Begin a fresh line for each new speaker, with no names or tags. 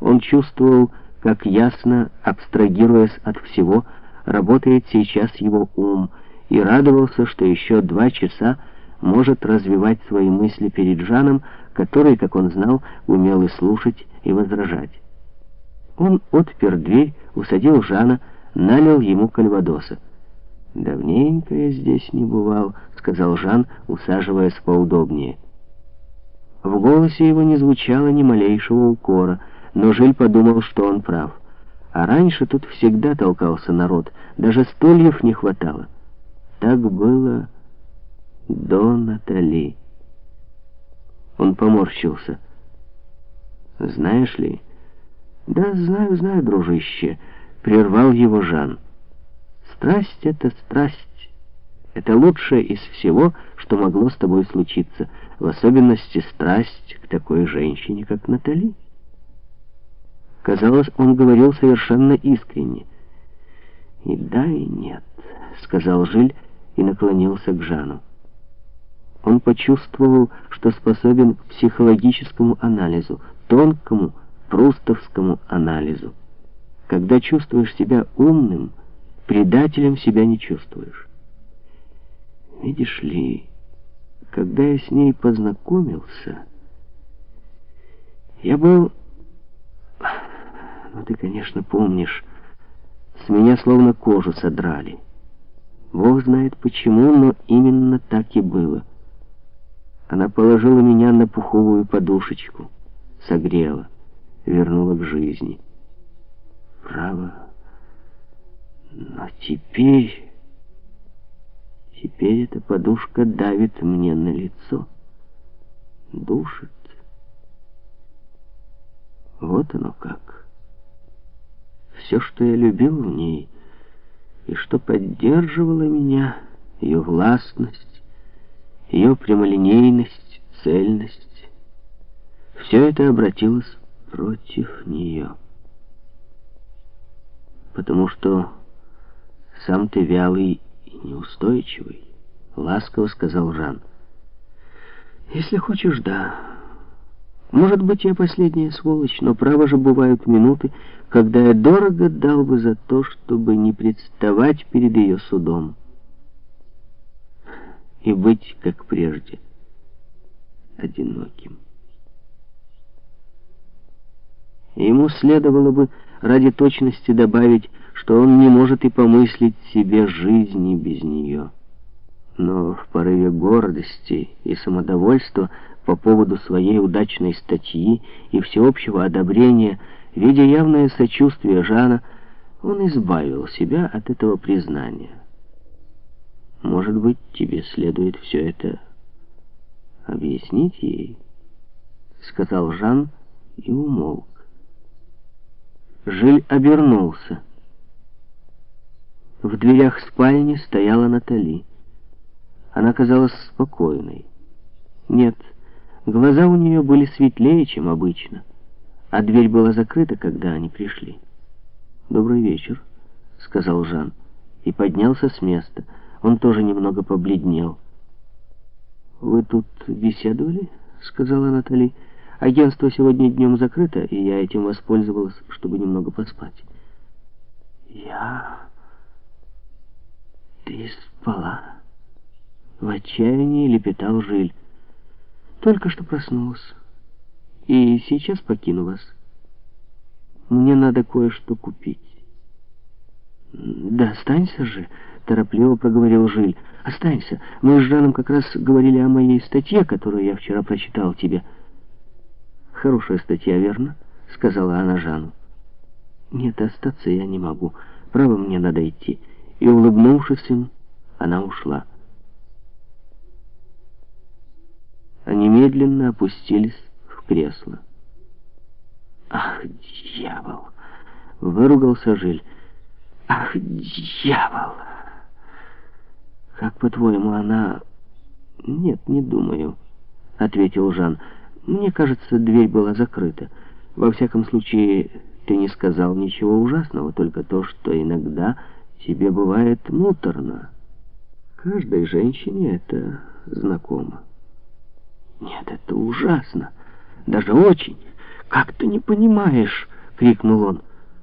Он чувствовал, как ясно, абстрагируясь от всего, работает сейчас его ум, и радовался, что еще два часа может развивать свои мысли перед Жаном, который, как он знал, умел и слушать, и возражать. Он отпер дверь, усадил Жана, налил ему кальвадоса. «Давненько я здесь не бывал», — сказал Жан, усаживаясь поудобнее. В голосе его не звучало ни малейшего укора, но Жиль подумал, что он прав. А раньше тут всегда толкался народ, даже стульев не хватало. Так было до Натали. Он поморщился. «Знаешь ли...» «Да, знаю, знаю, дружище», — прервал его Жан. «Страсть — это страсть. Это лучшее из всего, что могло с тобой случиться, в особенности страсть к такой женщине, как Натали». Казалось, он говорил совершенно искренне. «И да, и нет», — сказал Жиль и наклонился к Жану. Он почувствовал, что способен к психологическому анализу, тонкому, прустовскому анализу. Когда чувствуешь себя умным, предателем себя не чувствуешь. Видишь ли, когда я с ней познакомился, я был... Ну, ты, конечно, помнишь, с меня словно кожу содрали. Бог знает почему, но именно так и было. Она положила меня на пуховую подушечку, согрела вернула к жизни. Право. Но теперь... Теперь эта подушка давит мне на лицо. Душит. Вот оно как. Все, что я любил в ней, и что поддерживало меня, ее властность, ее прямолинейность, цельность, все это обратилось против нее. Потому что сам ты вялый и неустойчивый, ласково сказал Жан. Если хочешь, да. Может быть, я последняя сволочь, но право же бывают минуты, когда я дорого дал бы за то, чтобы не представать перед ее судом и быть, как прежде, одиноким. Ему следовало бы ради точности добавить, что он не может и помыслить себе жизни без нее. Но в порыве гордости и самодовольства по поводу своей удачной статьи и всеобщего одобрения, видя явное сочувствие Жана, он избавил себя от этого признания. «Может быть, тебе следует все это объяснить ей?» — сказал Жан и умолк. Жиль обернулся. В дверях спальни стояла Натали. Она казалась спокойной. Нет, глаза у нее были светлее, чем обычно, а дверь была закрыта, когда они пришли. «Добрый вечер», — сказал Жан, и поднялся с места. Он тоже немного побледнел. «Вы тут беседовали?» — сказала Натали. Агентство сегодня днем закрыто, и я этим воспользовалась, чтобы немного поспать. Я... Ты спала? В отчаянии лепетал Жиль. Только что проснулась. И сейчас покину вас. Мне надо кое-что купить. Да останься же, торопливо проговорил Жиль. Останься. Мы с Жаном как раз говорили о моей статье, которую я вчера прочитал тебе. «Хорошая статья, верно?» — сказала она Жану. «Нет, остаться я не могу. Право, мне надо идти». И, улыбнувшись им, она ушла. Медленно опустились в кресло. «Ах, дьявол!» — выругался Жиль. «Ах, дьявол!» «Как, по-твоему, она...» «Нет, не думаю», — ответил Жан. Мне кажется, дверь была закрыта. Во всяком случае, ты не сказал ничего ужасного, только то, что иногда тебе бывает муторно. Каждой женщине это знакомо. Нет, это ужасно. Даже очень. «Как ты не понимаешь?» — крикнул он.